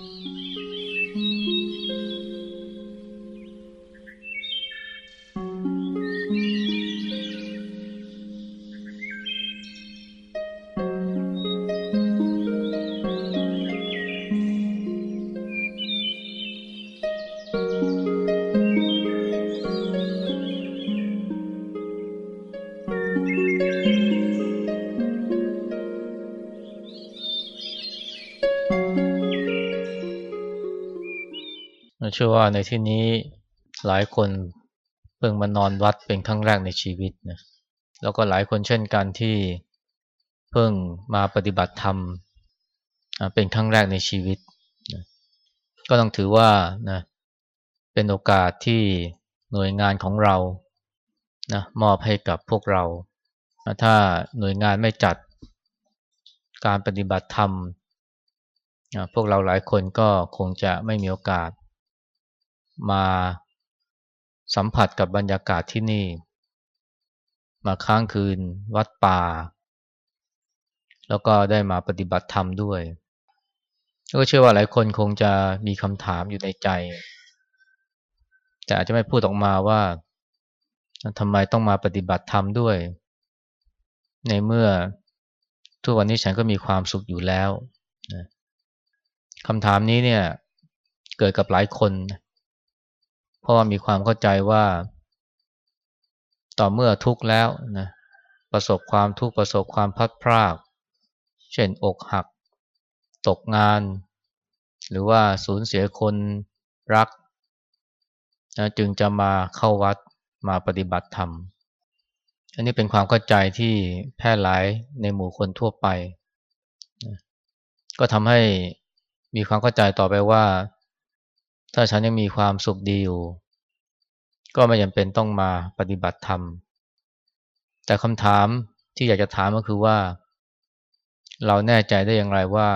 เชื่อว่าในที่นี้หลายคนเพิ่งมานอนวัดเป็นครั้งแรกในชีวิตนะแล้วก็หลายคนเช่นกันที่เพิ่งมาปฏิบัติธรรมเป็นครั้งแรกในชีวิตนะก็ต้องถือว่านะเป็นโอกาสที่หน่วยงานของเรานะมอบให้กับพวกเรา ถ้าหน่วยงานไม่จัดการปฏิบัติธรรมพวกเราหลายคนก็คงจะไม่มีโอกาส มาสัมผัสกับบรรยากาศที่นี่ มาค้างคืนวัดป่า แล้วก็ได้มาปฏิบัติธรรมด้วยก็เชื่อว่าหลายคนคงจะมีคำถามอยู่ในใจ แต่อาจจะไม่พูดออกมาว่าทำไมต้องมาปฏิบัติธรรมด้วย ในเมื่อทุกวันนี้ฉันก็มีความสุขอยู่แล้วคำถามนี้เนี่ยเกิดกับหลายคนเเพราะว่ามีความเข้าใจว่า ต่อเมื่อทุกข์แล้วนะประสบความทุกข์ประสบความพัดพราก เช่นอกหัก ตกงาน หรือว่าสูญเสียคนรักนะจึงจะมาเข้าวัดมาปฏิบัติธรรม อันนี้เป็นความเข้าใจที่แพร่หลายในหมู่คนทั่วไปนะก็ทำให้มีความเข้าใจต่อไปว่า ถ้าฉันยังมีความสุขดีอยู่ ก็ไม่จำเป็นต้องมาปฏิบัติธรรม แต่คำถามที่อยากจะถามก็คือว่า เราแน่ใจได้อย่างไรว่า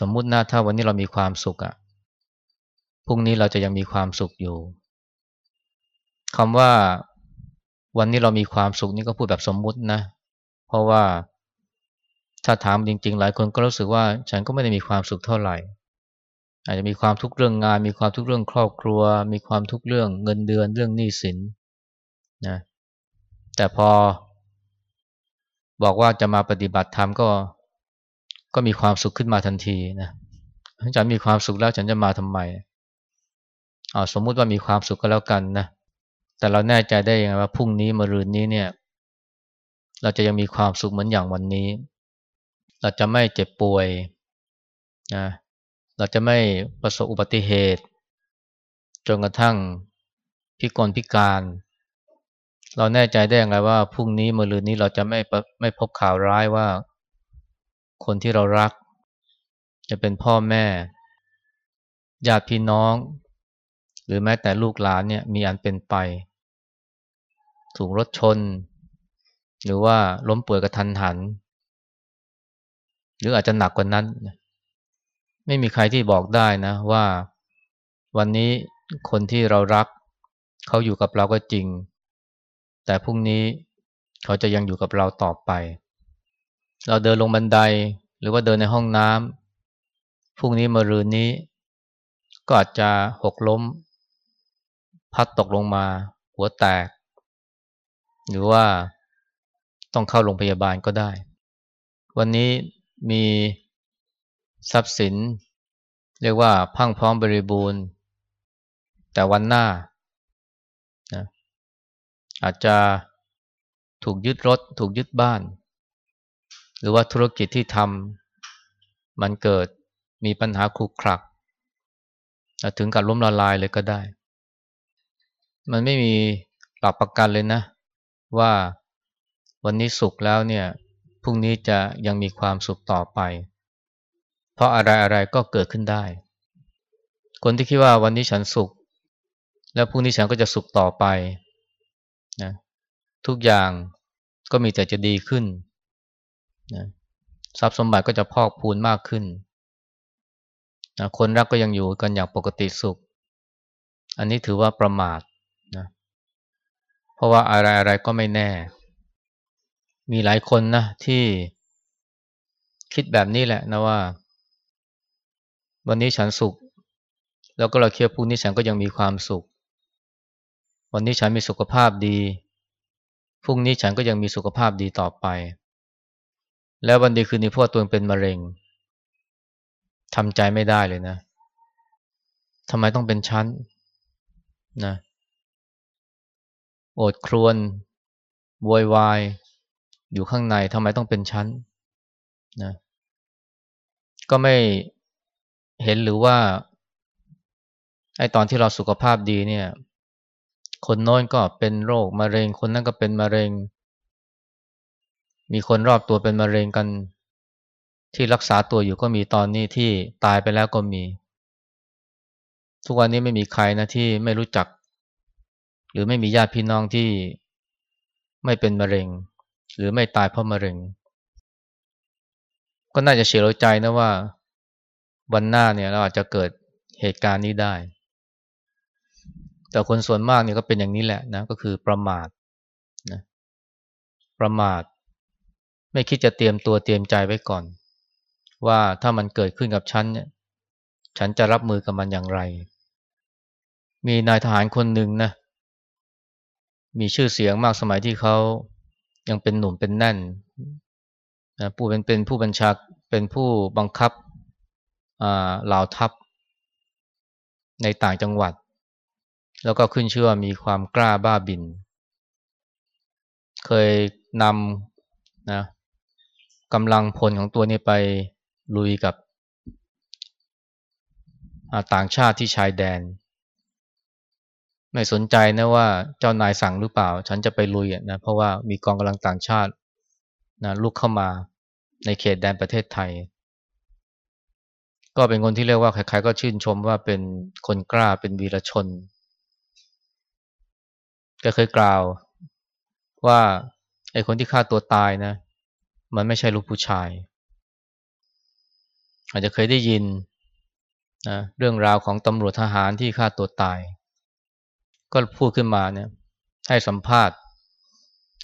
สมมุตินะถ้าวันนี้เรามีความสุขอะพรุ่งนี้เราจะยังมีความสุขอยู่คำว่าวันนี้เรามีความสุขนี่ก็พูดแบบสมมุตินะ เพราะว่าถ้าถามจริง ๆ หลายคนก็รู้สึกว่าฉันก็ไม่ได้มีความสุขเท่าไหร่ อาจจะมีความทุกข์เรื่องงาน มีความทุกข์เรื่องครอบครัว มีความทุกข์เรื่องเงินเดือนเรื่องหนี้สินนะแต่พอ บอกว่าจะมาปฏิบัติธรรมก็ก็มีความสุขขึ้นมาทันทีนะฉันมีความสุขแล้วฉันจะมาทำไมเอาสมมุติว่ามีความสุขก็แล้วกันนะแต่เราแน่ใจได้ยังไงว่าพรุ่งนี้มะรืนนี้เนี่ย เราจะยังมีความสุขเหมือนอย่างวันนี้ เราจะไม่เจ็บป่วยนะ เราจะไม่ประสบอุบัติเหตุ จนกระทั่งพิกลพิการ เราแน่ใจได้อย่างไรว่าพรุ่งนี้มะรืนนี้เราจะไม่ไม่พบข่าวร้ายว่า คนที่เรารัก จะเป็นพ่อแม่ญาติพี่น้อง หรือแม้แต่ลูกหลานเนี่ยมีอันเป็นไป ถูกรถชน หรือว่าล้มป่วยกระทันหัน หรืออาจจะหนักกว่านั้น ไม่มีใครที่บอกได้นะว่าวันนี้คนที่เรารัก เขาอยู่กับเราก็จริง แต่พรุ่งนี้เขาจะยังอยู่กับเราต่อไป เราเดินลงบันไดหรือว่าเดินในห้องน้ำพรุ่งนี้มรืนนี้ ก็อาจจะหกล้ม พัดตกลงมา หัวแตก หรือว่าต้องเข้าโรงพยาบาลก็ได้ วันนี้มี ทรัพย์สิน เรียกว่าพังพร้อมบริบูรณ์ แต่วันหน้านะอาจจะถูกยึดรถ ถูกยึดบ้าน หรือว่าธุรกิจที่ทำมันเกิดมีปัญหาครุกครัก ถึงกับล้มละลายเลยก็ได้ มันไม่มีหลักประกันเลยนะ ว่าวันนี้สุขแล้วเนี่ยพรุ่งนี้จะยังมีความสุขต่อไป เพราะอะไรอะไรก็เกิดขึ้นได้ คนที่คิดว่าวันนี้ฉันสุข แล้วพรุ่งนี้ฉันก็จะสุขต่อไปนะทุกอย่างก็มีแต่จะดีขึ้นนะทรัพย์สมบัติก็จะพอกพูนมากขึ้นนะคนรักก็ยังอยู่กันอย่างปกติสุข อันนี้ถือว่าประมาทนะเพราะว่าอะไรอะไรก็ไม่แน่ มีหลายคนนะที่คิดแบบนี้แหละนะว่า วันนี้ฉันสุข แล้วก็เราเคียดพรุ่งนี้ฉันก็ยังมีความสุข วันนี้ฉันมีสุขภาพดี พรุ่งนี้ฉันก็ยังมีสุขภาพดีต่อไป แล้ววันดีคืนนี้พวกตัวเองเป็นมะเร็งทำใจไม่ได้เลยนะทำไมต้องเป็นชั้นนะโอดครวนโวยวาย อยู่ข้างในทำไมต้องเป็นชั้นนะก็ไม่ เห็นหรือว่าไอ้ตอนที่เราสุขภาพดีเนี่ย คนโน้นก็เป็นโรคมะเร็ง คนนั้นก็เป็นมะเร็ง มีคนรอบตัวเป็นมะเร็งกัน ที่รักษาตัวอยู่ก็มีตอนนี้ที่ตายไปแล้วก็มี ทุกวันนี้ไม่มีใครนะที่ไม่รู้จัก หรือไม่มีญาติพี่น้องที่ไม่เป็นมะเร็ง หรือไม่ตายเพราะมะเร็ง ก็น่าจะเสียใจนะว่า วันหน้าเนี่ยเราอาจจะเกิดเหตุการณ์นี้ได้ แต่คนส่วนมากเนี่ยก็เป็นอย่างนี้แหละนะก็คือประมาทนะประมาท ไม่คิดจะเตรียมตัวเตรียมใจไว้ก่อน ว่าถ้ามันเกิดขึ้นกับฉันเนี่ยฉันจะรับมือกับมันอย่างไร มีนายทหารคนหนึ่งนะมีชื่อเสียงมากสมัยที่เขายังเป็นหนุ่มเป็นแน่นนะผู้เป็นเป็นผู้บัญชาเป็นผู้บังคับ เหล่าทัพในต่างจังหวัด แล้วก็ขึ้นชื่อว่ามีความกล้าบ้าบิน เคยนำนะกำลังพลของตัวนี้ไปลุยกับต่างชาติที่ชายแดน ไม่สนใจนะว่าเจ้านายสั่งหรือเปล่า ฉันจะไปลุยนะเพราะว่ามีกองกำลังต่างชาตินะลุกเข้ามาในเขตแดนประเทศไทย ก็เป็นคนที่เรียกว่าใครๆก็ชื่นชมว่าเป็นคนกล้าเป็นวีรชนแกเคยกล่าวว่าไอ้คนที่ฆ่าตัวตายนะ มันไม่ใช่ลูกผู้ชาย อาจจะเคยได้ยินนะเรื่องราวของตำรวจทหารที่ฆ่าตัวตาย ก็พูดขึ้นมาเนี่ยให้สัมภาษณ์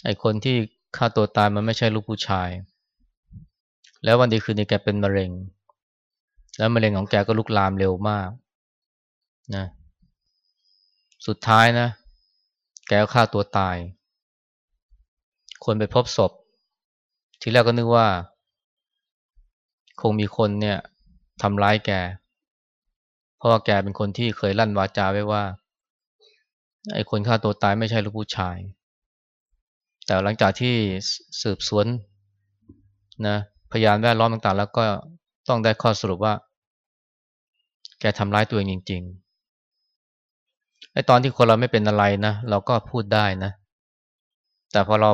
ไอ้คนที่ฆ่าตัวตายมันไม่ใช่ลูกผู้ชาย แล้ววันดีคืนนี้แกเป็นมะเร็ง แล้วมะเร็งของแกก็ลุกลามเร็วมากนะสุดท้ายนะ แกก็ฆ่าตัวตาย คนไปพบศพ ทีแรกก็นึกว่า คงมีคนเนี่ยทำร้ายแก เพราะว่าแกเป็นคนที่เคยลั่นวาจาไว้ว่า ไอ้คนฆ่าตัวตายไม่ใช่ลูกผู้ชาย แต่หลังจากที่สืบสวนนะพยานแวดล้อมต่างๆ แล้วก็ ต้องได้ข้อสรุปว่า แกทำร้ายตัวเองจริงๆไอ้ตอนที่คนเราไม่เป็นอะไรนะ เราก็พูดได้นะ แต่พอเรา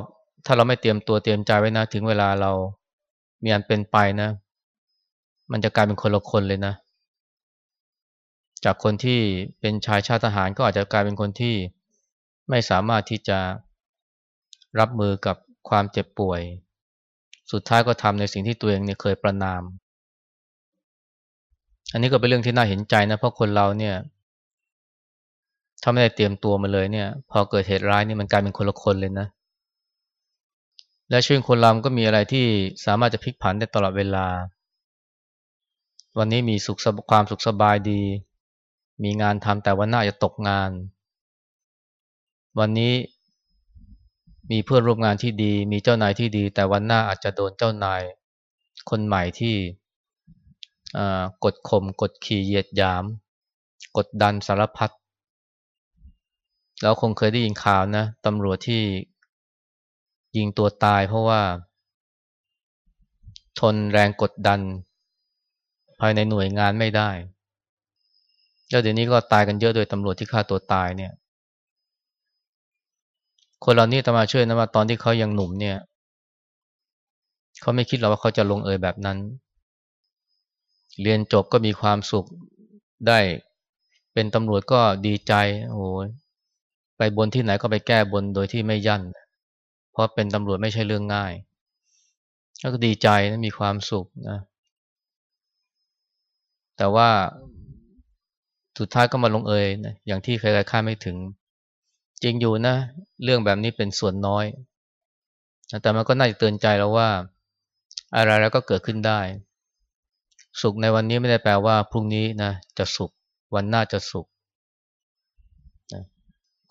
ถ้าเราไม่เตรียมตัวเตรียมใจไว้นะ ถึงเวลาเรามีอันเป็นไปนะ มันจะกลายเป็นคนละคนเลยนะ จากคนที่เป็นชายชาติทหารก็อาจจะกลายเป็นคนที่ไม่สามารถที่จะรับมือกับความเจ็บป่วย สุดท้ายก็ทำในสิ่งที่ตัวเองเนี่ยเคยประนาม อันนี้ก็เป็นเรื่องที่น่าเห็นใจนะ เพราะคนเราเนี่ยถ้าไม่ได้เตรียมตัวมาเลยเนี่ย พอเกิดเหตุร้ายนี่มันกลายเป็นคนละคนเลยนะ และชีวิตคนเราก็มีอะไรที่สามารถจะพลิกผันได้ตลอดเวลา วันนี้มีสุขความสุขสบายดี มีงานทำแต่วันหน้าจะตกงาน วันนี้มีเพื่อนร่วมงานที่ดี มีเจ้านายที่ดี แต่วันหน้าอาจจะโดนเจ้านาย คนใหม่ที่ กดข่มกดขี่เหยียดหยาม กดดันสารพัดเราคงเคยได้ยินข่าวนะตำรวจที่ยิงตัวตายเพราะว่า ทนแรงกดดัน ภายในหน่วยงานไม่ได้แล้วเดี๋ยวนี้ก็ตายกันเยอะโดยตำรวจที่ฆ่าตัวตายเนี่ย คนเหล่านี้ตมาช่วยนะว่าตอนที่เขายังหนุ่มเนี่ย เขาไม่คิดหรอกว่าเขาจะลงเอยแบบนั้น เรียนจบก็มีความสุขได้เป็นตำรวจก็ดีใจโอ้ยไปบนที่ไหนก็ไปแก้บนโดยที่ไม่ยั่น เพราะเป็นตำรวจไม่ใช่เรื่องง่าย แล้วก็ดีใจนะมีความสุขนะ แต่ว่าสุดท้ายก็มาลงเอยนะอย่างที่ใครๆคาดไม่ถึง จริงอยู่นะ เรื่องแบบนี้เป็นส่วนน้อย แต่มันก็น่าจะเตือนใจเราว่า อะไรแล้วก็เกิดขึ้นได้ สุขในวันนี้ไม่ได้แปลว่าพรุ่งนี้นะจะสุข วันหน้าจะสุขนะ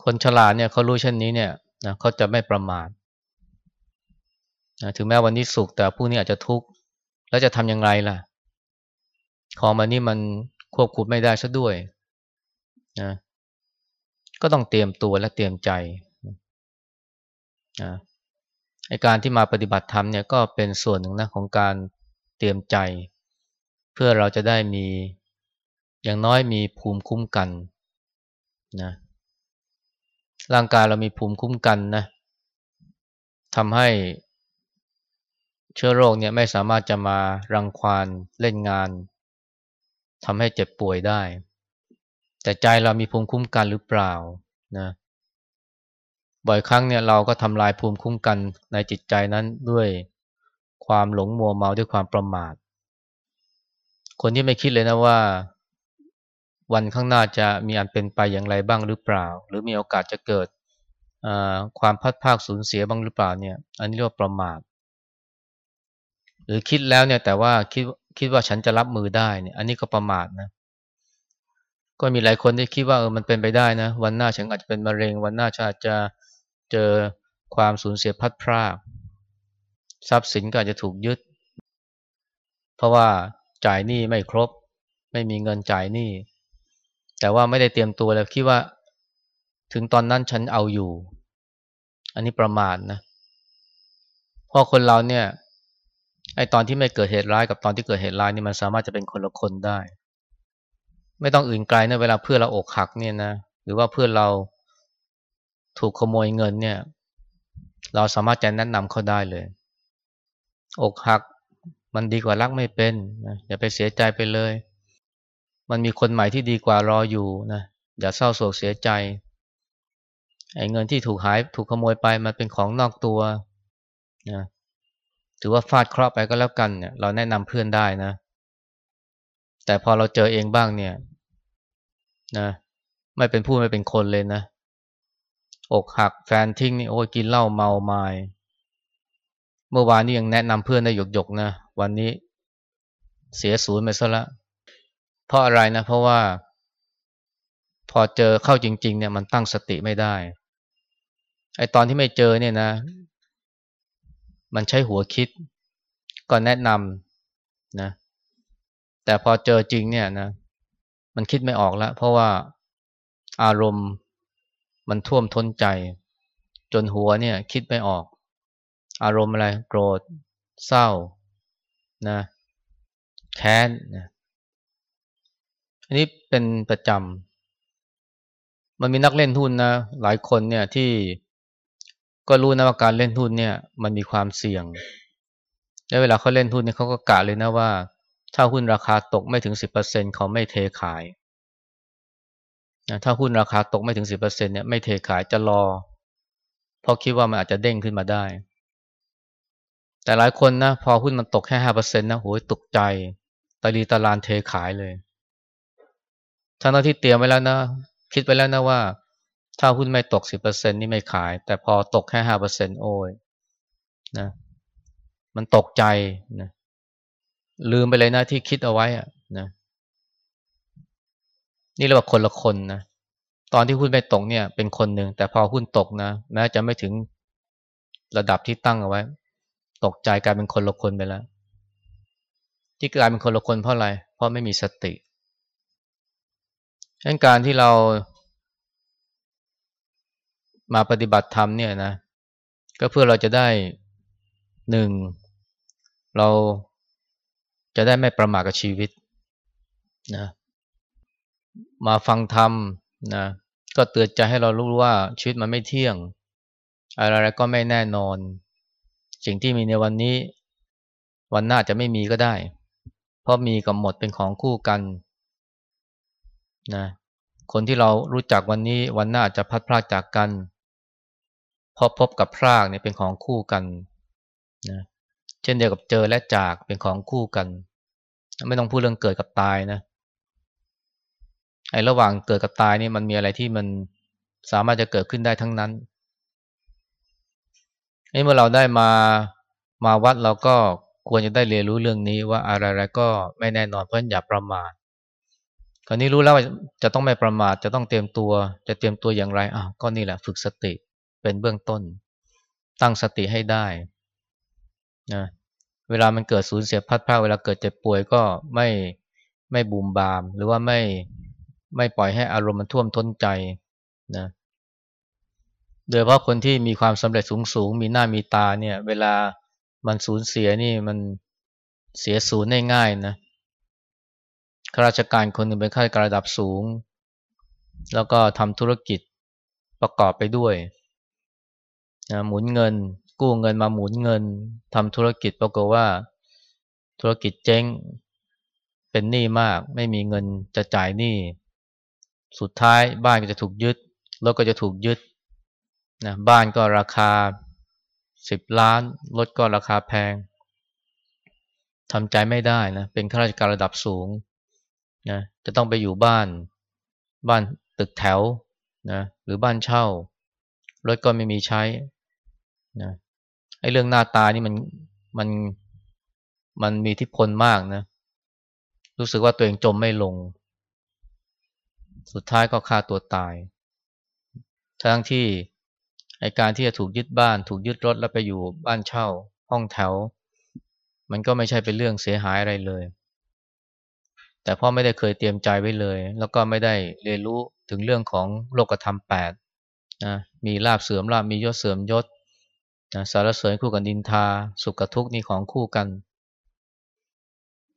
คนฉลาดเนี่ยเขารู้เช่นนี้เนี่ยนะเขาจะไม่ประมาทนะถึงแม้วันนี้สุขแต่พรุ่งนี้อาจจะทุกข์แล้วจะทำอย่างไรล่ะ ของมันนี่มันควบคุมไม่ได้ซะด้วยนะก็ต้องเตรียมตัวและเตรียมใจนะในการที่มาปฏิบัติธรรมเนี่ยก็เป็นส่วนหนึ่งนะของการเตรียมใจ พื่อเราจะได้มีอย่างน้อยมีภูมิคุ้มกันนะร่างกายเรามีภูมิคุ้มกันนะทำให้เชื้อโรคเนี่ยไม่สามารถจะมารังควานเล่นงานทำให้เจ็บป่วยได้ แต่ใจเรามีภูมิคุ้มกันหรือเปล่านะบ่อยครั้งเนี่ยเราก็ทำลายภูมิคุ้มกันในจิตใจนั้นด้วยความหลงมัวเมาด้วยความประมาท คนที่ไม่คิดเลยนะว่า วันข้างหน้าจะมีอันเป็นไปอย่างไรบ้างหรือเปล่า หรือมีโอกาสจะเกิดความพัดภาคสูญเสียบ้างหรือเปล่าเนี่ย อันนี้เรียกว่าประมาทหรือคิดแล้วเนี่ยแต่ว่าคิดคิดว่าฉันจะรับมือได้เนี่ย อันนี้ก็ประมาทนะก็มีหลายคนที่คิดว่าเออมันเป็นไปได้นะ วันหน้าฉันอาจจะเป็นมะเร็ง วันหน้าฉันอาจจะเจอความสูญเสียพัดพรากทรัพย์สินก็อาจจะถูกยึด เพราะว่า จ่ายหนี้ไม่ครบ ไม่มีเงินจ่ายหนี้แต่ว่าไม่ได้เตรียมตัวแล้วคิดว่า ถึงตอนนั้นฉันเอาอยู่ อันนี้ประมาทนะเพราะคนเราเนี่ยไอตอนที่ไม่เกิดเหตุร้ายกับตอนที่เกิดเหตุร้ายนี่มันสามารถจะเป็นคนละคนได้ ไม่ต้องอื่นไกลนะเวลาเพื่อนเราอกหักเนี่ยนะหรือว่าเพื่อนเราถูกขโมยเงินเนี่ย เราสามารถจะแนะนำเขาได้เลย อกหัก มันดีกว่ารักไม่เป็นนะอย่าไปเสียใจไปเลย มันมีคนใหม่ที่ดีกว่ารออยู่นะอย่าเศร้าโศกเสียใจไอ้เงินที่ถูกหายถูกขโมยไปมันเป็นของนอกตัวนะถือว่าฟาดเคราะห์ไปก็แล้วกันเนี่ยเราแนะนำเพื่อนได้นะ แต่พอเราเจอเองบ้างเนี่ยนะไม่เป็นผู้ไม่เป็นคนเลยนะอกหักแฟนทิ้งนี่โอ้ยกินเหล้าเมาไมา้เมื่อวานนี้ยังแนะนำเพื่อนได้หยกๆนะ วันนี้เสียศูนย์ไปซะละเพราะอะไรนะ เพราะว่า พอเจอเข้าจริง ๆ เนี่ยมันตั้งสติไม่ได้ ไอตอนที่ไม่เจอเนี่ยนะ มันใช้หัวคิด ก็แนะนำนะ แต่พอเจอจริงเนี่ยนะ มันคิดไม่ออกแล้ว เพราะว่าอารมณ์มันท่วมท้นใจ จนหัวเนี่ย คิดไม่ออก อารมณ์อะไร โกรธ เศร้า นะแค้นนะอันนี้เป็นประจำมันมีนักเล่นหุ้นนะหลายคนเนี่ยที่ก็รู้นะว่าการเล่นหุ้นเนี่ย มันมีความเสี่ยง แล้วเวลาเขาเล่นหุ้นเนี่ยเขาก็กะเลยนะว่า ถ้าหุ้นราคาตกไม่ถึงสิบเปอร์เซ็นเขาไม่เทขายนะถ้าหุ้นราคาตกไม่ถึงสิบเปอร์เซ็นเนี่ยไม่เทขายจะรอ เพราะคิดว่ามันอาจจะเด้งขึ้นมาได้ แต่หลายคนนะพอหุ้นมันตกแค่ห้าเปอร์เซ็นต์นะโหยตกใจตะลีตะลานเทขายเลยทั้งที่เตรียมไว้แล้วนะ คิดไว้แล้วนะว่า ถ้าหุ้นไม่ตกสิบเปอร์เซ็นนี่ไม่ขาย แต่พอตกแค่ห้าเปอร์เซ็นโอ้ยนะมันตกใจนะลืมไปเลยนะที่คิดเอาไว้อะนะนี่เรียกว่าคนละคนนะตอนที่หุ้นไม่ตกเนี่ย เป็นคนหนึ่งแต่พอหุ้นตกนะแม้จะไม่ถึงระดับที่ตั้งเอาไว้ ตกใจกลายเป็นคนละคนไปแล้ว ที่กลายเป็นคนละคนเพราะอะไร เพราะไม่มีสติดังการที่เรามาปฏิบัติธรรมเนี่ยนะ ก็เพื่อเราจะได้หนึ่งเราจะได้ไม่ประมาทกับชีวิตนะมาฟังธรรมนะก็เตือนใจให้เรารู้ว่าชีวิตมันไม่เที่ยง อะไรๆก็ไม่แน่นอน สิ่งที่มีในวันนี้ วันหน้าจะไม่มีก็ได้ เพราะมีกับหมดเป็นของคู่กันนะคนที่เรารู้จักวันนี้วันหน้าจะพัดพลาดจากกันพอพบกับพรากเนี่ยเป็นของคู่กันนะเช่นเดียวกับเจอและจากเป็นของคู่กัน ไม่ต้องพูดเรื่องเกิดกับตายนะไอ้ระหว่างเกิดกับตายนี่มันมีอะไรที่มันสามารถจะเกิดขึ้นได้ทั้งนั้น เมื่อเราได้มามาวัดเราก็ควรจะได้เรียนรู้เรื่องนี้ว่าอะไรๆก็ไม่แน่นอนเพราะอย่าประมาทคราวนี้รู้แล้วว่าจะต้องไม่ประมาทจะต้องเตรียมตัว จะเตรียมตัวอย่างไรอ้าวก็นี่แหละฝึกสติเป็นเบื้องต้น ตั้งสติให้ได้นะเวลามันเกิดสูญเสียพัดพลาดเวลาเกิดเจ็บป่วยก็ไม่ไม่บูมบาม หรือว่าไม่ไม่ปล่อยให้อารมณ์มันท่วมท้นใจนะ โดยเฉพาะคนที่มีความสำเร็จสูงสูงมีหน้ามีตาเนี่ย เวลามันสูญเสียนี่มันเสียศูนย์ง่ายๆนะข้าราชการคนหนึ่งเป็นข้าราชการระดับสูง แล้วก็ทำธุรกิจประกอบไปด้วยนะหมุนเงิน กู้เงินมาหมุนเงินทำธุรกิจปรากฏว่า ธุรกิจเจ๊งเป็นหนี้มาก ไม่มีเงินจะจ่ายหนี้สุดท้ายบ้านก็จะถูกยึดรถก็จะถูกยึด นะบ้านก็ราคาสิบล้านรถก็ราคาแพงทำใจไม่ได้นะเป็นข้าราชการระดับสูงนะจะต้องไปอยู่บ้าน บ้านตึกแถวนะหรือบ้านเช่ารถก็ไม่มีใช้นะไอ้เรื่องหน้าตานี่มันมันมันมีทิพลมากนะรู้สึกว่าตัวเองจมไม่ลง สุดท้ายก็ฆ่าตัวตาย ทั้งที่ ไอการที่จะถูกยึดบ้าน ถูกยึดรถแล้วไปอยู่บ้านเช่า ห้องแถว มันก็ไม่ใช่เป็นเรื่องเสียหายอะไรเลย แต่พ่อไม่ได้เคยเตรียมใจไว้เลย แล้วก็ไม่ได้เรียนรู้ถึงเรื่องของโลกธรรมแปดนะมีลาบเสื่อมลาบมียศเสื่อมยศนะสารเสริญคู่กับดินทา สุขกับทุกข์นี่ของคู่กัน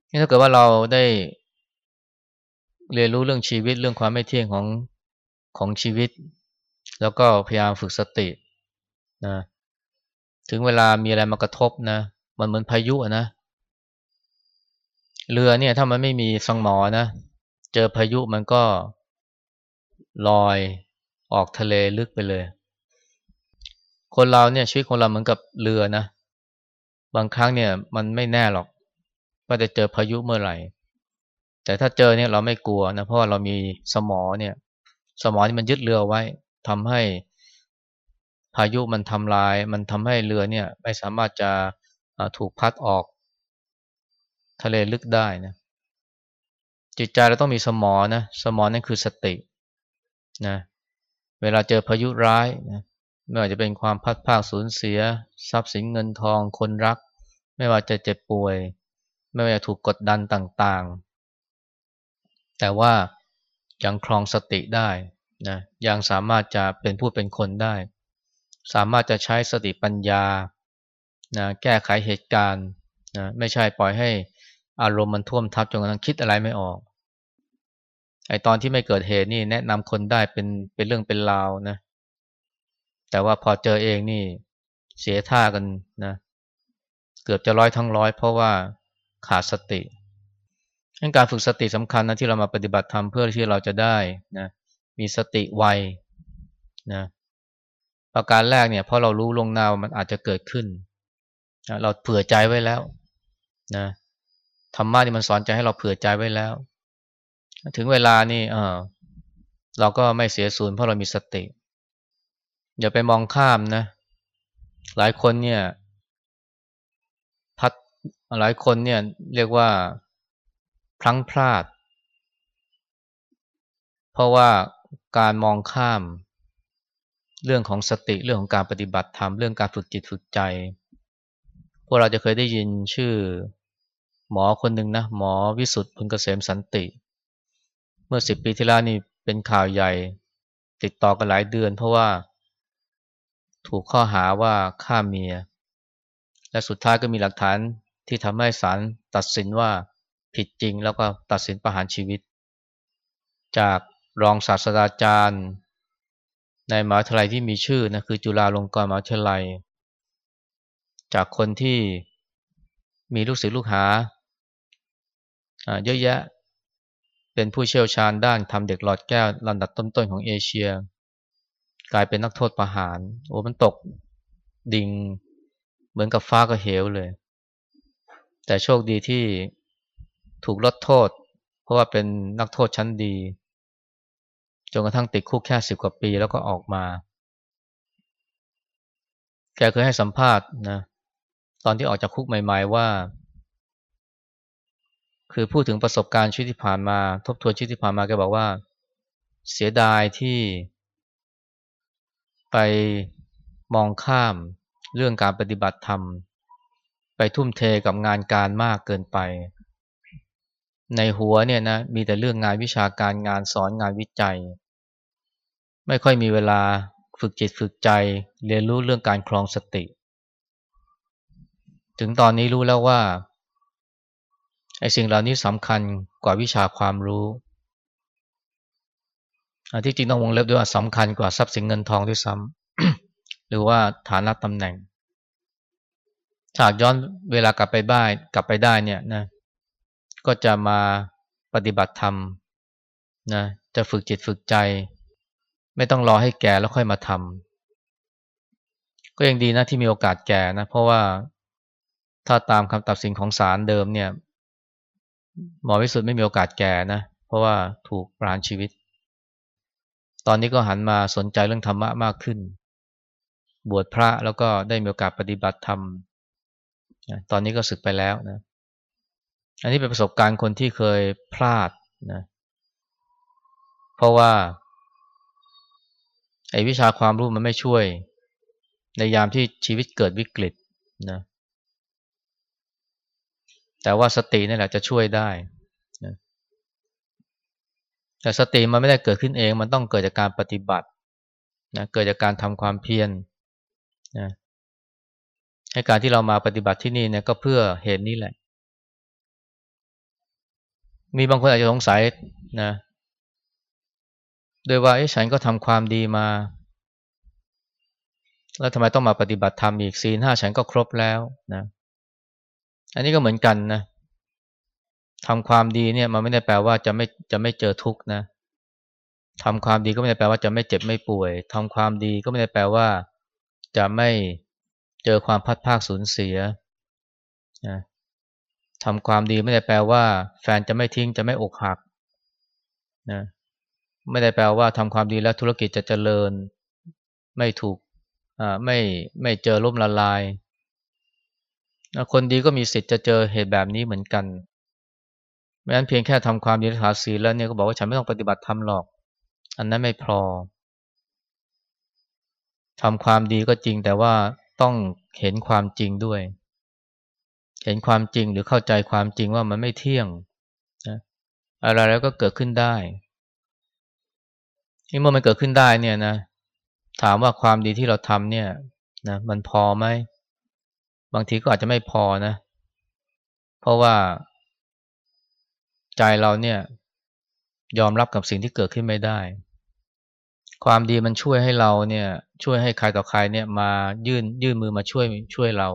นี่ถ้าเกิดว่าเราได้เรียนรู้เรื่องชีวิตเรื่องความไม่เที่ยงของของชีวิต แล้วก็พยายามฝึกสตินะถึงเวลามีอะไรมากระทบนะ มันเหมือนพายุนะ เรือเนี่ยถ้ามันไม่มีสังหมอนะ เจอพายุมันก็ลอยออกทะเลลึกไปเลย คนเราเนี่ยชีวิตของเราเหมือนกับเรือนะ บางครั้งเนี่ยมันไม่แน่หรอกว่าจะเจอพายุเมื่อไหร่ แต่ถ้าเจอเนี่ยเราไม่กลัวนะเพราะว่าเรามีสมอเนี่ย สมอนี่มันยึดเรือไว้ ทำให้พายุมันทำลาย มันทำให้เรือเนี่ยไม่สามารถจะถูกพัดออก ทะเลลึกได้นะจิตใจเราต้องมีสมอนะสมอนั่นคือสตินะเวลาเจอพายุร้ายนะไม่ว่าจะเป็นความพัดพากสูญเสีย ทรัพย์สินเงินทองคนรัก ไม่ว่าจะเจ็บป่วย ไม่ว่าจะถูกกดดันต่างๆ แต่ว่ายังครองสติได้ นะยังสามารถจะเป็นผู้เป็นคนได้ สามารถจะใช้สติปัญญานะแก้ไขเหตุการณ์นะไม่ใช่ปล่อยให้อารมณ์มันท่วมทับจนกระทั่งคิดอะไรไม่ออกไอตอนที่ไม่เกิดเหตุนี่แนะนำคนได้เป็นเป็นเรื่องเป็นราวนะแต่ว่าพอเจอเองนี่เสียท่ากันนะเกือบจะร้อยทั้งร้อย เพราะว่าขาดสติการฝึกสติสำคัญนะที่เรามาปฏิบัติธรรมเพื่อที่เราจะได้นะ มีสติไวนะประการแรกเนี่ยเพราะเรารู้ลงหน้าวมันอาจจะเกิดขึ้นนะเราเผื่อใจไว้แล้วนะธรรมะที่มันสอนใจให้เราเผื่อใจไว้แล้ว ถึงเวลานี่เออเราก็ไม่เสียสูญเพราะเรามีสติ อย่าไปมองข้ามนะ หลายคนเนี่ยพัฒหลายคนเนี่ยเรียกว่าพลั้งพลาด เพราะว่า การมองข้าม เรื่องของสติเรื่องของการปฏิบัติธรรมเรื่องการฝึกจิตฝึกใจ พวกเราจะเคยได้ยินชื่อ หมอคนหนึ่งนะหมอวิสุทธ์พุนเกษมสันติ เมื่อสิบปีที่แล้วนี่เป็นข่าวใหญ่ ติดต่อกันหลายเดือน เพราะว่า ถูกข้อหาว่าฆ่าเมีย และสุดท้ายก็มีหลักฐานที่ทำให้ศาลตัดสินว่าผิดจริงแล้วก็ตัดสินประหารชีวิต จาก รองศาสตราจารย์ ในมหาวิทยาลัยที่มีชื่อนะคือจุฬาลงกรณ์มหาวิทยาลัย จากคนที่มีลูกศิษย์ลูกหาเยอะแยะเป็นผู้เชี่ยวชาญด้านทำเด็กหลอดแก้วลำดับต้นๆของเอเชีย กลายเป็นนักโทษประหาร โอ้มันตกดิ่งเหมือนกับฟ้าก็เหวเลย แต่โชคดีที่ถูกลดโทษ เพราะว่าเป็นนักโทษชั้นดี จนกระทั่งติดคุกแค่สิบกว่าปีแล้วก็ออกมา แกเคยให้สัมภาษณ์นะตอนที่ออกจากคุกใหม่ ๆว่า คือพูดถึงประสบการณ์ชีวิตที่ผ่านมา ทบทวนชีวิตที่ผ่านมาแกบอกว่า เสียดายที่ ไปมองข้ามเรื่องการปฏิบัติธรรม ไปทุ่มเทกับงานการมากเกินไป ในหัวเนี่ยนะมีแต่เรื่องงานวิชาการงานสอนงานวิจัย ไม่ค่อยมีเวลาฝึกจิตฝึกใจ เรียนรู้เรื่องการคลองสติ ถึงตอนนี้รู้แล้วว่าไอ้สิ่งเหล่านี้สำคัญกว่าวิชาความรู้ที่จริงต้องวงเล็บด้วยว่าสำคัญกว่าทรัพย์สินเงินทองด้วยซ้ำหรือว่าฐานะตำแหน่งหากย้อนเวลากลับไปบ้านกลับไปได้เนี่ยนะก็จะมาปฏิบัติธรรมนะจะฝึกจิตฝึกใจ ไม่ต้องรอให้แก่แล้วค่อยมาทำก็ยังดีนะที่มีโอกาสแก่นะ เพราะว่าถ้าตามคำตัดสินของศาลเดิมเนี่ย หมอวิสุทธ์ไม่มีโอกาสแก่นะ เพราะว่าถูกปราณชีวิต ตอนนี้ก็หันมาสนใจเรื่องธรรมะมากขึ้น บวชพระแล้วก็ได้มีโอกาสปฏิบัติธรรมตอนนี้ก็ศึกไปแล้วนะ อันนี้เป็นประสบการณ์คนที่เคยพลาดนะ เพราะว่า ไอ้วิชาความรู้มันไม่ช่วย ในยามที่ชีวิตเกิดวิกฤตนะแต่ว่าสตินี่แหละจะช่วยได้นะแต่สติมันไม่ได้เกิดขึ้นเอง มันต้องเกิดจากการปฏิบัตินะเกิดจากการทำความเพียรนะให้การที่เรามาปฏิบัติที่นี่เนี่ยก็เพื่อเหตุนี้แหละ มีบางคนอาจจะสงสัยนะ โดยว่าฉันก็ทำความดีมา แล้วทำไมต้องมาปฏิบัติธรรมอีกสี่ห้าฉันก็ครบแล้วนะอันนี้ก็เหมือนกันนะทำความดีเนี่ยมันไม่ได้แปลว่าจะไม่จะไม่เจอทุกข์นะทำความดีก็ไม่ได้แปลว่าจะไม่เจ็บไม่ป่วยทำความดีก็ไม่ได้แปลว่า จะไม่เจอความพัดภาคสูญเสียนะทำความดีไม่ได้แปลว่า แฟนจะไม่ทิ้งจะไม่อกหักนะ ไม่ได้แปลว่าทำความดีแล้วธุรกิจจะเจริญ ไม่ถูกไม่ไม่เจอล่มละลาย คนดีก็มีสิทธิ์จะเจอเหตุแบบนี้เหมือนกันไม่งั้นเพียงแค่ทำความดีรักษาศีลแล้วเนี่ยก็บอกว่าฉันไม่ต้องปฏิบัติธรรมหรอก อันนั้นไม่พอทำความดีก็จริงแต่ว่าต้องเห็นความจริงด้วย เห็นความจริงหรือเข้าใจความจริงว่ามันไม่เที่ยงนะอะไรแล้วก็เกิดขึ้นได้ ที่เมื่อมันเกิดขึ้นได้เนี่ยนะ ถามว่าความดีที่เราทำเนี่ยนะมันพอไหม บางทีก็อาจจะไม่พอนะ เพราะว่าใจเราเนี่ย ยอมรับกับสิ่งที่เกิดขึ้นไม่ได้ ความดีมันช่วยให้เราเนี่ย ช่วยให้ใครต่อใครเนี่ยมายื่นยื่นมือมาช่วยช่วยเรา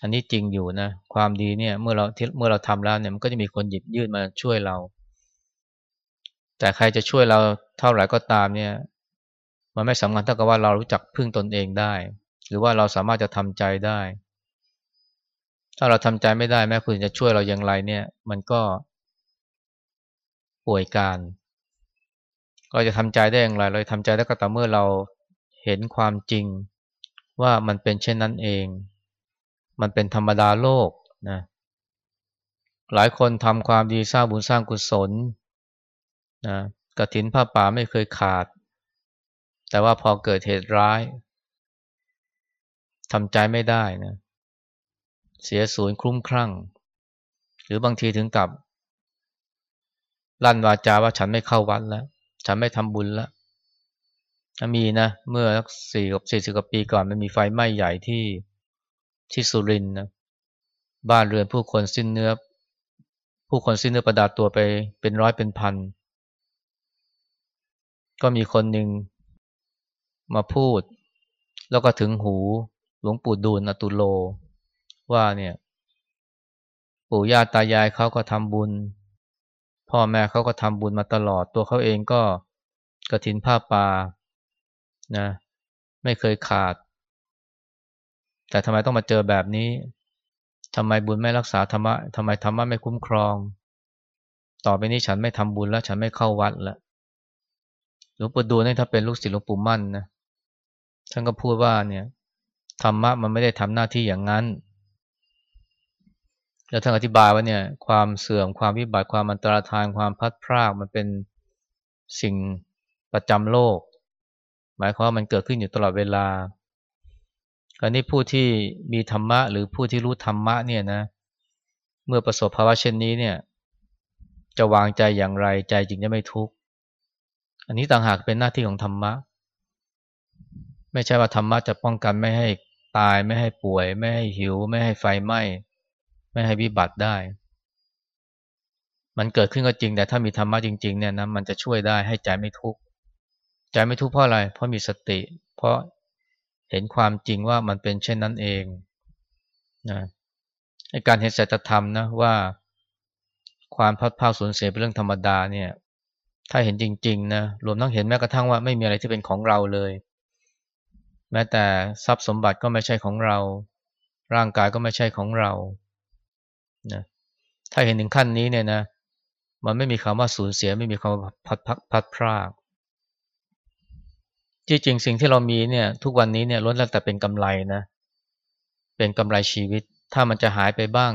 อันนี้จริงอยู่นะ ความดีเนี่ยเมื่อเราเมื่อเราทำแล้วเนี่ยมันก็จะมีคนหยิบยื่นมาช่วยเรา แต่ใครจะช่วยเราเท่าไหร่ก็ตามเนี่ย มันไม่สำคัญเท่ากับว่าเรารู้จักพึ่งตนเองได้ หรือว่าเราสามารถจะทำใจได้ ถ้าเราทำใจไม่ได้แม้คุณจะช่วยเราอย่างไรเนี่ย มันก็ป่วยการเราจะทำใจได้อย่างไร เราทำใจได้ก็ต่อเมื่อเราเห็นความจริงว่ามันเป็นเช่นนั้นเอง มันเป็นธรรมดาโลกนะ หลายคนทำความดีสร้างบุญสร้างกุศล นะกระถินผ้าป่าไม่เคยขาด แต่ว่าพอเกิดเหตุร้ายทำใจไม่ได้นะเสียสูญคลุ้มคลั่ง หรือบางทีถึงกับ ลั่นวาจาว่าฉันไม่เข้าวัดแล้ว ฉันไม่ทำบุญแล้วมีนะ เมื่อสักสี่กับสี่สิบกว่าปีก่อนมันมีไฟไหม้ใหญ่ที่ที่สุรินนะบ้านเรือนผู้คนสิ้นเนื้อ ผู้คนสิ้นเนื้อประดาตัวไปเป็นร้อยเป็นพัน ก็มีคนหนึ่งมาพูด แล้วก็ถึงหูหลวงปู่ดูลอตุโล ว่าเนี่ย ปู่ย่าตายายเขาก็ทำบุญ พ่อแม่เขาก็ทำบุญมาตลอด ตัวเขาเองก็กระถินผ้าป่านะ ไม่เคยขาด แต่ทำไมต้องมาเจอแบบนี้ทำไมบุญไม่รักษาธรรมะทำไมธรรมะไม่คุ้มครอง ต่อไปนี้ฉันไม่ทำบุญแล้ว ฉันไม่เข้าวัดแล้ว ลวงปู่ดูลนี่ถ้าเป็นลูกศิษย์หลวงปู่มั่นนะท่านก็พูดว่าเนี่ยธรรมะมันไม่ได้ทำหน้าที่อย่างนั้น แล้วท่านอธิบายว่าเนี่ย ความเสื่อมความวิบัติความอันตรธานความพัดพรากมันเป็นสิ่งประจำโลก หมายความว่ามันเกิดขึ้นอยู่ตลอดเวลาคราวนี้ผู้ที่มีธรรมะ หรือผู้ที่รู้ธรรมะเนี่ยนะ เมื่อประสบภาวะเช่นนี้เนี่ย จะวางใจอย่างไรใจจึงจะไม่ทุกข์ อันนี้ต่างหากเป็นหน้าที่ของธรรมะ ไม่ใช่ว่าธรรมะจะป้องกันไม่ให้ตายไม่ให้ป่วย ไม่ให้หิว ไม่ให้ไฟไหม้ไม่ให้วิบัติได้ มันเกิดขึ้นก็จริง แต่ถ้ามีธรรมะจริง ๆ เนี่ยนะมันจะช่วยได้ให้ใจไม่ทุกข์ใจไม่ทุกข์เพราะอะไร เพราะมีสติ เพราะเห็นความจริงว่ามันเป็นเช่นนั้นเองนะการเห็นสัจธรรมนะว่าความพัดพาสูญเสียเป็นเรื่องธรรมดาเนี่ย ถ้าเห็นจริงๆนะรวมทั้งเห็นแม้กระทั่งว่าไม่มีอะไรที่เป็นของเราเลย แม้แต่ทรัพย์สมบัติก็ไม่ใช่ของเรา ร่างกายก็ไม่ใช่ของเรานะถ้าเห็นถึงขั้นนี้เนี่ยนะมันไม่มีคำว่าสูญเสียไม่มีคำว่าพัดพักพัดพรากจริงๆสิ่งที่เรามีเนี่ย ทุกวันนี้เนี่ยล้วนแล้วแต่เป็นกำไรนะ เป็นกำไรชีวิต ถ้ามันจะหายไปบ้าง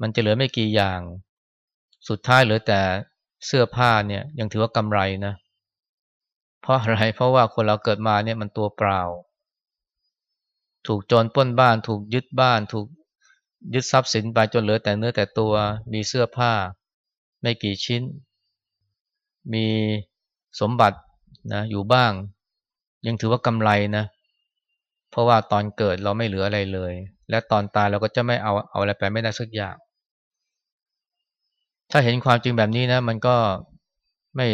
มันจะเหลือไม่กี่อย่าง สุดท้ายเหลือแต่ เสื้อผ้าเนี่ยยังถือว่ากำไรนะ เพราะอะไรเพราะว่าคนเราเกิดมาเนี่ยมันตัวเปล่า ถูกโจรป้นบ้าน ถูกยึดบ้าน ถูกยึดทรัพย์สินไปจนเหลือแต่เนื้อแต่ตัวมีเสื้อผ้า ไม่กี่ชิ้น มีสมบัตินะอยู่บ้าง ยังถือว่ากำไรนะเพราะว่าตอนเกิดเราไม่เหลืออะไรเลย และตอนตายเราก็จะไม่เอาเอาอะไรไปไม่ได้สักอย่าง ถ้าเห็นความจริงแบบนี้นะ มันก็ไม่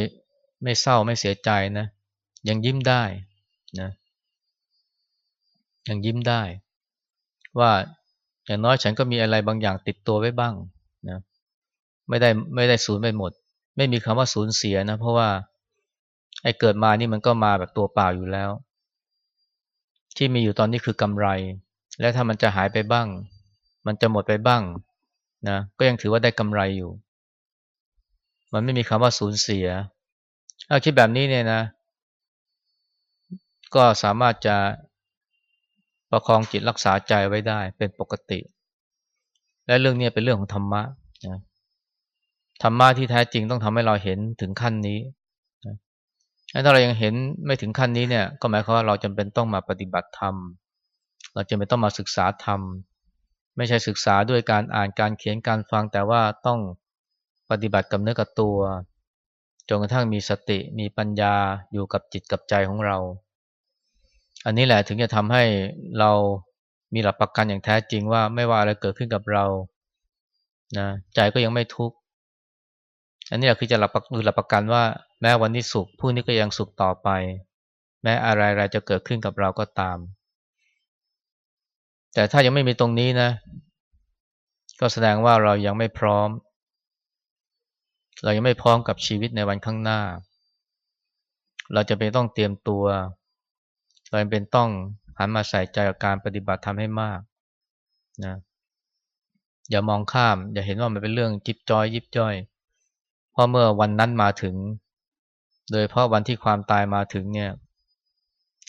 ไม่เศร้าไม่เสียใจนะ ยังยิ้มได้นะยังยิ้มได้ ว่าอย่างน้อยฉันก็มีอะไรบางอย่างติดตัวไว้บ้างนะไม่ได้ไม่ได้สูญไปหมด ไม่มีคำว่าสูญเสียนะ เพราะว่าไอ้เกิดมานี่มันก็มาแบบตัวเปล่าอยู่แล้ว ที่มีอยู่ตอนนี้คือกำไร และถ้ามันจะหายไปบ้าง มันจะหมดไปบ้างนะก็ยังถือว่าได้กำไรอยู่ มันไม่มีคำว่าสูญเสียถ้าคิดแบบนี้เนี่ยนะ ก็สามารถจะประคองจิตรักษาใจไว้ได้เป็นปกติ และเรื่องนี้เป็นเรื่องของธรรมะนะธรรมะที่แท้จริงต้องทำให้เราเห็นถึงขั้นนี้ถ้าเรายังเห็นไม่ถึงขั้นนี้เนี่ย ก็หมายความว่าเราจำเป็นต้องมาปฏิบัติธรรม เราจำเป็นต้องมาศึกษาธรรม ไม่ใช่ศึกษาด้วยการอ่านการเขียนการฟังแต่ว่าต้อง ปฏิบัติกับเนื้อกับตัวจนกระทั่งมีสติมีปัญญาอยู่กับจิตกับใจของเรา อันนี้แหละถึงจะทำให้เรามีหลักประกันอย่างแท้จริงว่าไม่ว่าอะไรเกิดขึ้นกับเรานะใจก็ยังไม่ทุกข์อันนี้คือจะหลักคือหลักประกันว่า แม้วันนี้สุขผู้นี้ก็ยังสุขต่อไป แม้อะไรๆจะเกิดขึ้นกับเราก็ตาม แต่ถ้ายังไม่มีตรงนี้นะ ก็แสดงว่าเรายังไม่พร้อม เรายังไม่พร้อมกับชีวิตในวันข้างหน้า เราจะเป็นต้องเตรียมตัว เราเป็นต้องหันมาใส่ใจกับการปฏิบัติทำให้มากนะอย่ามองข้าม อย่าเห็นว่ามันเป็นเรื่องจิบจอย ยิบจ้อยเพราะเมื่อวันนั้นมาถึง โดยเพราะวันที่ความตายมาถึงเนี่ย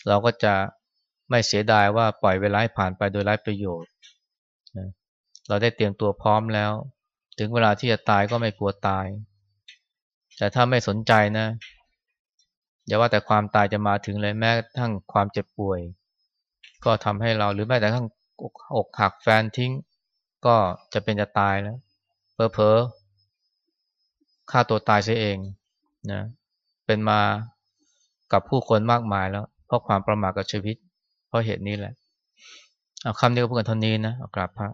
เราก็จะไม่เสียดายว่าปล่อยเวลาผ่านไปโดยไร้ประโยชน์นะเราได้เตรียมตัวพร้อมแล้ว ถึงเวลาที่จะตายก็ไม่กลัวตาย แต่ถ้าไม่สนใจนะ อย่าว่าแต่ความตายจะมาถึงเลยแม้ทั้งความเจ็บป่วย ก็ทำให้เราหรือแม้แต่ทั้งอกหักแฟนทิ้ง ก็จะเป็นจะตายแล้วเพอเพอฆ่าตัวตายเสียเองนะเป็นมากับผู้คนมากมายแล้ว เพราะความประมาทกับชีวิต เพราะเหตุนี้แหละ เอาคำนี้ก็พูดกันเท่านี้นะ เอากราบพระ